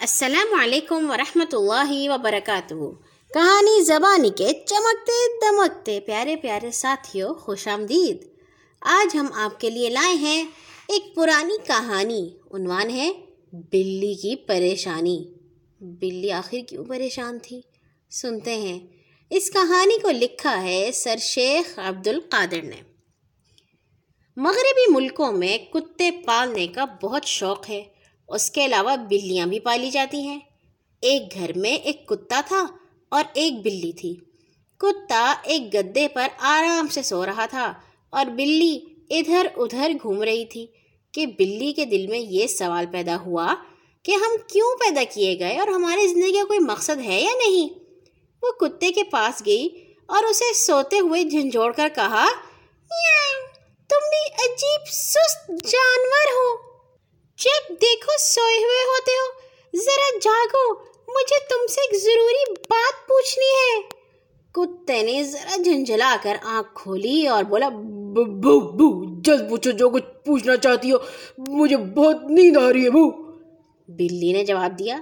السلام علیکم ورحمۃ اللہ وبرکاتہ۔ کہانی زبانی کے چمکتے دمکتے پیارے پیارے ساتھیوں خوش آمدید۔ آج ہم آپ کے لیے لائے ہیں ایک پرانی کہانی۔ عنوان ہے، بلی کی پریشانی۔ بلی آخر کیوں پریشان تھی؟ سنتے ہیں۔ اس کہانی کو لکھا ہے سر شیخ عبد القادر نے۔ مغربی ملکوں میں کتے پالنے کا بہت شوق ہے۔ اس کے علاوہ بلیاں بھی پالی جاتی ہیں۔ ایک گھر میں ایک کتا تھا اور ایک بلی تھی۔ کتا ایک گدے پر آرام سے سو رہا تھا اور بلی ادھر ادھر گھوم رہی تھی کہ بلی کے دل میں یہ سوال پیدا ہوا کہ ہم کیوں پیدا کیے گئے اور ہماری زندگی کا کوئی مقصد ہے یا نہیں۔ وہ کتے کے پاس گئی اور اسے سوتے ہوئے جھنجھوڑ کر کہا تم بھی عجیب سست جانور ہو۔ جب دیکھو سوئے ہوئے ہوتے ہو ذرا جاگو مجھے تم سے ایک ضروری بات پوچھنی ہے۔ کتے نے ذرا جھنجھلا کر آنکھ کھولی اور بولا بو بو جلد پوچھو جو کچھ پوچھنا چاہتی ہو مجھے بہت نیند آ رہی ہے بو۔ بلی نے جواب دیا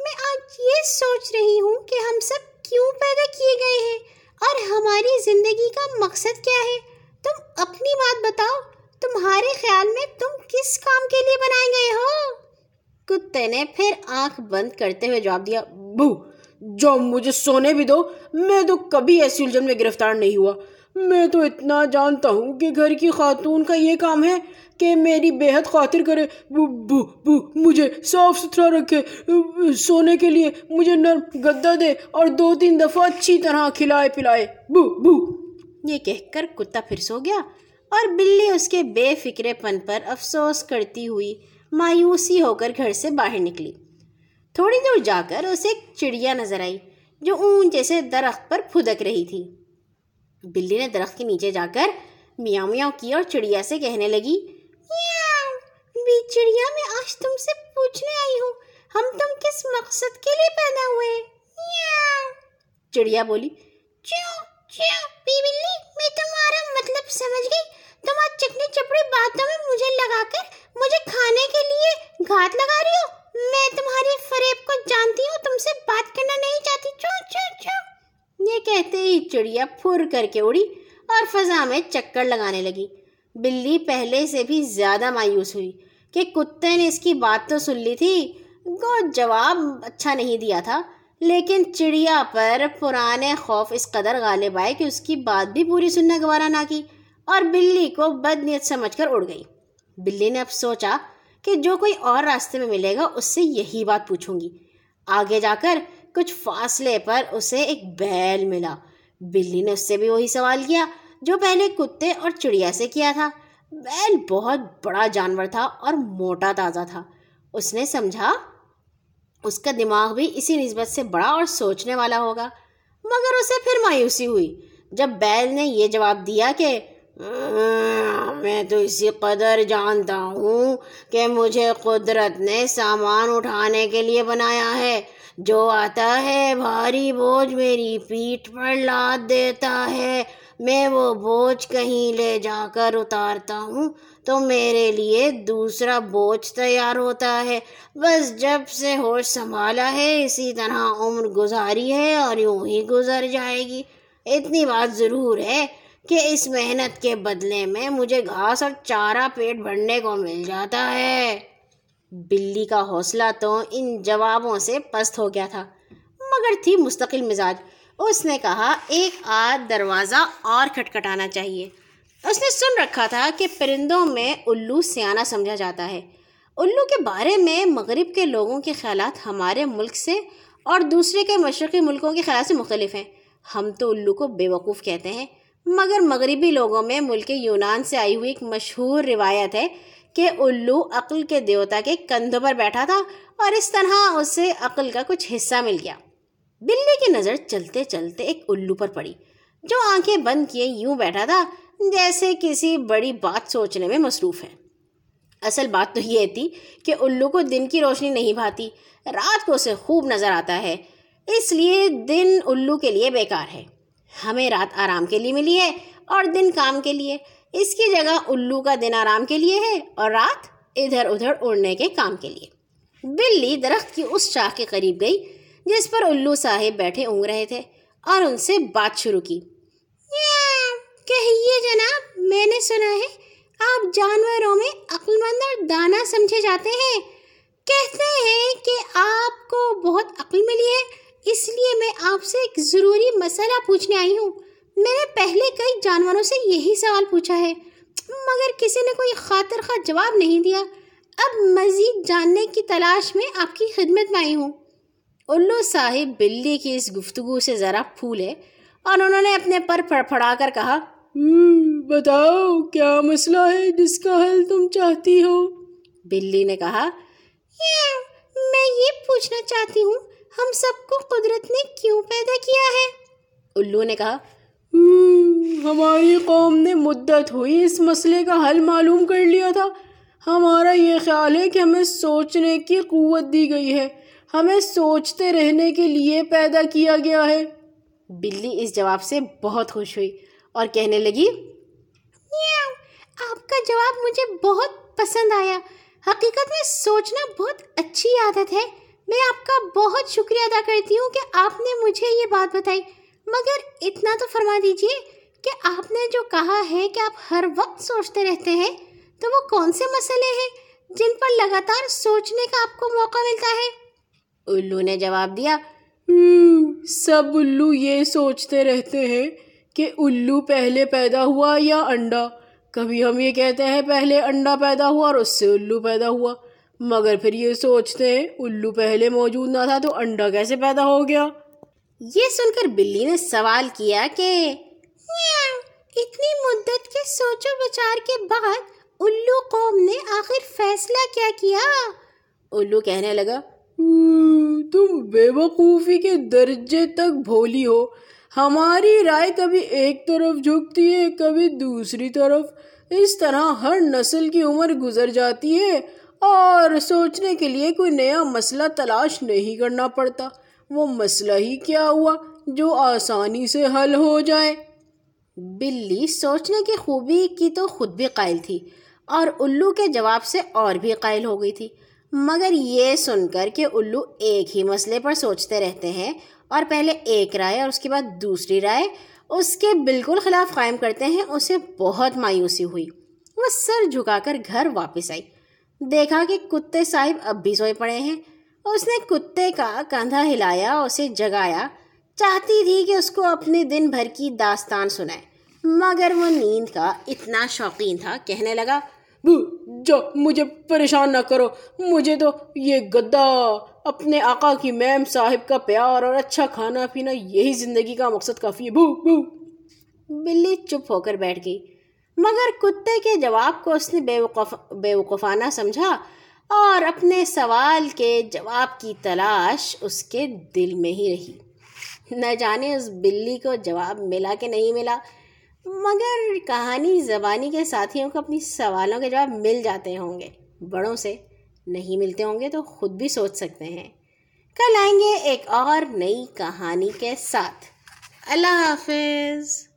میں آج یہ سوچ رہی ہوں کہ ہم سب کیوں پیدا کیے گئے ہیں اور ہماری زندگی کا مقصد کیا ہے تم اپنی بات بتاؤ تمہارے خیال میں تم کس کام کے لیے بنائے گئے ہو؟ کتے نے پھر آنکھ بند کرتے ہوئے جواب دیا، بو، جو مجھے سونے بھی دو، میں تو کبھی ایسی الجھن میں گرفتار نہیں ہوا۔ میں تو اتنا جانتا ہوں کہ گھر کی خاتون کا یہ کام ہے کہ میری بے حد خاطر کرے۔ بو بو بو، مجھے صاف ستھرا رکھے۔ سونے کے لیے مجھے نرم گدا دے اور دو تین دفعہ اچھی طرح کھلائے پلائے۔ بو بو۔ یہ کہہ کر کتا پھر سو گیا۔ اور بلی اس کے بے فکرے پن پر افسوس کرتی ہوئی مایوسی ہو کر گھر سے باہر نکلی۔ تھوڑی دور جا کر اسے ایک چڑیا نظر آئی جو اونچے سے درخت پر پھدک رہی تھی۔ بلی نے درخت کے نیچے جا کر میاں میاں کی اور چڑیا سے کہنے لگی چڑیا میں آج تم سے پوچھنے آئی ہوں، ہم تم کس مقصد کے لیے پیدا ہوئے؟ چڑیا بولی کیا بی بلی میں تمہارا مطلب سمجھ گئی۔ تم آج چکنی چپڑی باتوں میں مجھے لگا کر مجھے کھانے کے لیے گھات لگا رہی ہو۔ میں تمہاری فریب کو جانتی ہوں، تم سے بات کرنا نہیں چاہتی۔ چو چو چو یہ کہتے ہی چڑیا پھر کر کے اڑی اور فضا میں چکر لگانے لگی۔ بلی پہلے سے بھی زیادہ مایوس ہوئی کہ کتے نے اس کی بات تو سن لی تھی۔ گو جواب اچھا نہیں دیا تھا۔ لیکن چڑیا پر پرانے خوف اس قدر غالب آئے کہ اس کی بات بھی پوری سننا گوارا نہ کی اور بلی کو بد نیت سمجھ کر اڑ گئی۔ بلی نے اب سوچا کہ جو کوئی اور راستے میں ملے گا، اس سے یہی بات پوچھوں گی۔ آگے جا کر کچھ فاصلے پر اسے ایک بیل ملا۔ بلی نے اس سے بھی وہی سوال کیا جو پہلے کتے اور چڑیا سے کیا تھا۔ بیل بہت بڑا جانور تھا اور موٹا تازہ تھا۔ اس نے سمجھا اس کا دماغ بھی اسی نسبت سے بڑا اور سوچنے والا ہوگا۔ مگر اسے پھر مایوسی ہوئی۔ جب بیل نے یہ جواب دیا کہ ہاں، میں تو اسی قدر جانتا ہوں کہ مجھے قدرت نے سامان اٹھانے کے لیے بنایا ہے۔ جو آتا ہے، بھاری بوجھ میری پیٹھ پر لاد دیتا ہے۔ میں وہ بوجھ کہیں لے جا کر اتارتا ہوں تو میرے لیے دوسرا بوجھ تیار ہوتا ہے۔ بس جب سے ہوش سنبھالا ہے، اسی طرح عمر گزاری ہے اور یوں ہی گزر جائے گی۔ اتنی بات ضرور ہے کہ اس محنت کے بدلے میں مجھے گھاس اور چارہ پیٹ بھرنے کو مل جاتا ہے۔ بلی کا حوصلہ تو ان جوابوں سے پست ہو گیا تھا، مگر تھی مستقل مزاج۔ اس نے کہا، ایک آدھ دروازہ اور کھٹکھٹانا چاہیے۔ اس نے سن رکھا تھا کہ پرندوں میں الو سیانہ سمجھا جاتا ہے۔ الو کے بارے میں مغرب کے لوگوں کے خیالات ہمارے ملک سے اور دوسرے کے مشرقی ملکوں کے خیالات سے مختلف ہیں۔ ہم تو الو کو بے وقوف کہتے ہیں، مگر مغربی لوگوں میں ملک یونان سے آئی ہوئی ایک مشہور روایت ہے کہ الو عقل کے دیوتا کے کندھوں پر بیٹھا تھا اور اس طرح اسے عقل کا کچھ حصہ مل گیا۔ بلی کی نظر چلتے چلتے ایک الو پر پڑی، جو آنکھیں بند کیے یوں بیٹھا تھا جیسے کسی بڑی بات سوچنے میں مصروف ہے۔ اصل بات تو یہ تھی کہ الو کو دن کی روشنی نہیں بھاتی، رات کو اسے خوب نظر آتا ہے، اس لیے دن الو کے لیے بیکار ہے۔ ہمیں رات آرام کے لیے ملی ہے اور دن کام کے لیے۔ اس کی جگہ الو کا دن آرام کے لیے ہے اور رات ادھر ادھر اڑنے کے کام کے لیے۔ بلی درخت کی اس شاخ کے قریب گئی جس پر الو صاحب بیٹھے اونگ رہے تھے اور ان سے بات شروع کی۔ کہیے جناب، میں نے سنا ہے آپ جانوروں میں عقل مند اور دانا سمجھے جاتے ہیں۔ کہتے ہیں کہ آپ کو بہت عقل ملی ہے، اس لیے میں آپ سے ایک ضروری مسئلہ پوچھنے آئی ہوں۔ میں نے پہلے کئی جانوروں سے یہی سوال پوچھا ہے، مگر کسی نے کوئی خاطر خواہ جواب نہیں دیا۔ اب مزید جاننے کی تلاش میں آپ کی خدمت میں آئی ہوں۔ الو صاحب بلی کی اس گفتگو سے ذرا پھولے اور انہوں نے اپنے پر پھڑ پھڑا کر کہا بتاؤ، کیا مسئلہ ہے جس کا حل تم چاہتی ہو؟ بلی نے کہا میں یہ پوچھنا چاہتی ہوں، ہم سب کو قدرت نے کیوں پیدا کیا ہے؟ الو نے کہا ہماری قوم نے مدت ہوئی اس مسئلے کا حل معلوم کر لیا تھا۔ ہمارا یہ خیال ہے کہ ہمیں سوچنے کی قوت دی گئی ہے۔ ہمیں سوچتے رہنے کے لیے پیدا کیا گیا ہے۔ بلی اس جواب سے بہت خوش ہوئی اور کہنے لگی آپ کا جواب مجھے بہت پسند آیا۔ حقیقت میں سوچنا بہت اچھی عادت ہے۔ میں آپ کا بہت شکریہ ادا کرتی ہوں کہ آپ نے مجھے یہ بات بتائی۔ مگر اتنا تو فرما دیجیے کہ آپ نے جو کہا ہے کہ آپ ہر وقت سوچتے رہتے ہیں، تو وہ کون سے مسئلے ہیں جن پر لگاتار سوچنے کا آپ کو موقع ملتا ہے؟ الو نے جواب دیا سب الو یہ سوچتے رہتے ہیں کہ الو پہلے پیدا ہوا یا انڈا؟ کبھی ہم یہ کہتے ہیں پہلے انڈا پیدا ہوا اور اس سے الو پیدا ہوا مگر پھر یہ سوچتے ہیں الو پہلے موجود نہ تھا تو انڈا کیسے پیدا ہو گیا؟ یہ سن کر بلی نے سوال کیا کہ اتنی مدت کے سوچو بچار کے بعد الو قوم نے آخر فیصلہ کیا کیا؟ الو کہنے لگا تم بے وقوفی کے درجے تک بھولی ہو۔ ہماری رائے کبھی ایک طرف جھکتی ہے، کبھی دوسری طرف۔ اس طرح ہر نسل کی عمر گزر جاتی ہے اور سوچنے کے لیے کوئی نیا مسئلہ تلاش نہیں کرنا پڑتا۔ وہ مسئلہ ہی کیا ہوا جو آسانی سے حل ہو جائے؟ بلی، سوچنے کی خوبی کی تو خود بھی قائل تھی اور الو کے جواب سے اور بھی قائل ہو گئی تھی۔ مگر یہ سن کر کہ الو ایک ہی مسئلے پر سوچتے رہتے ہیں اور پہلے ایک رائے اور اس کے بعد دوسری رائے، اس کے بالکل خلاف قائم کرتے ہیں، اسے بہت مایوسی ہوئی۔ وہ سر جھکا کر گھر واپس آئی۔ دیکھا کہ کتے صاحب اب بھی سوئے پڑے ہیں۔ اس نے کتے کا کندھا ہلایا، اسے جگایا۔ چاہتی تھی کہ اس کو اپنے دن بھر کی داستان سنائے، مگر وہ نیند کا اتنا شوقین تھا، کہنے لگا جو مجھے پریشان نہ کرو، مجھے تو یہ گدا، اپنے آقا کی میم صاحب کا پیار اور اچھا کھانا پینا، یہی زندگی کا مقصد کافی ہے۔ بو بو۔ بلی چپ ہو کر بیٹھ گئی۔ مگر کتے کے جواب کو اس نے بے وقف بے وقفانہ سمجھا اور اپنے سوال کے جواب کی تلاش اس کے دل میں ہی رہی۔ نہ جانے اس بلی کو جواب ملا کہ نہیں ملا۔ مگر کہانی زبانی کے ساتھیوں کو اپنی سوالوں کے جواب مل جاتے ہوں گے۔ بڑوں سے نہیں ملتے ہوں گے تو خود بھی سوچ سکتے ہیں۔ کل آئیں گے ایک اور نئی کہانی کے ساتھ۔ اللہ حافظ۔